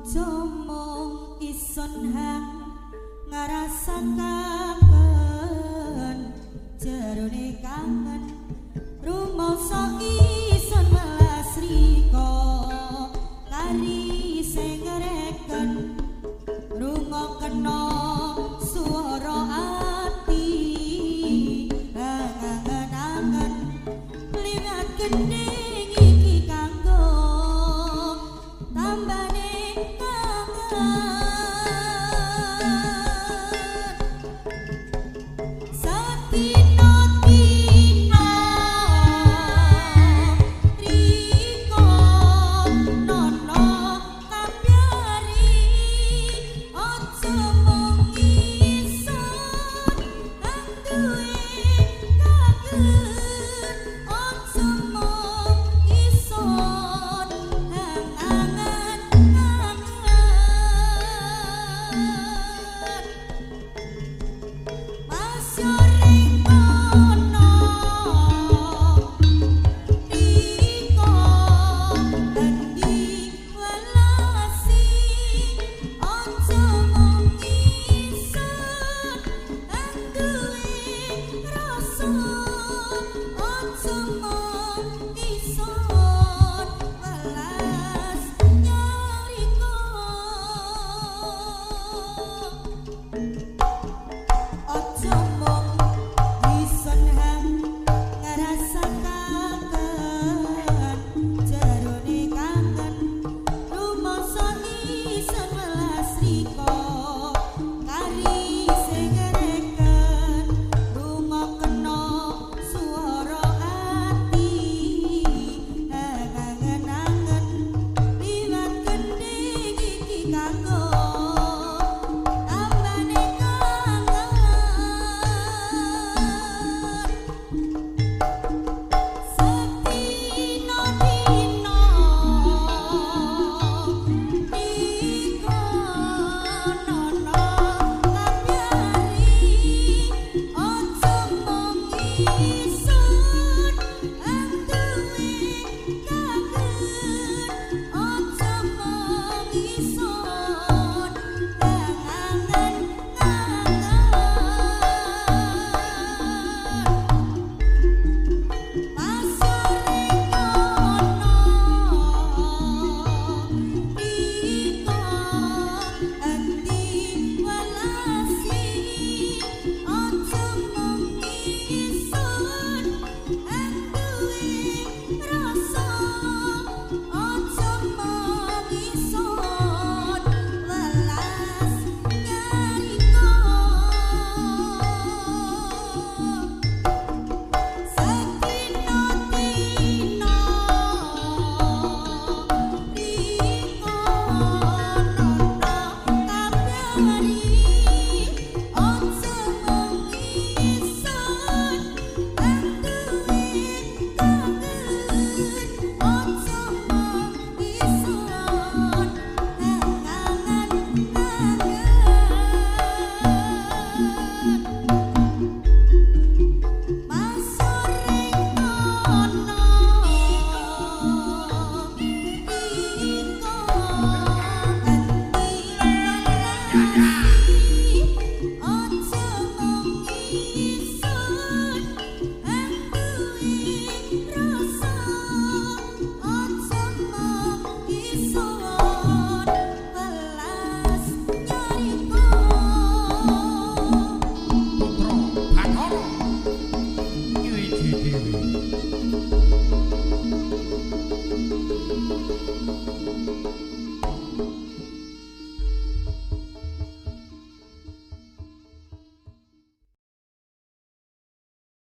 jomong ison hang ngrasakaken kangen. Kangen rumah ison melas riko kari sengereken rumah kena swara ati. Angan angan lihat gede Somebody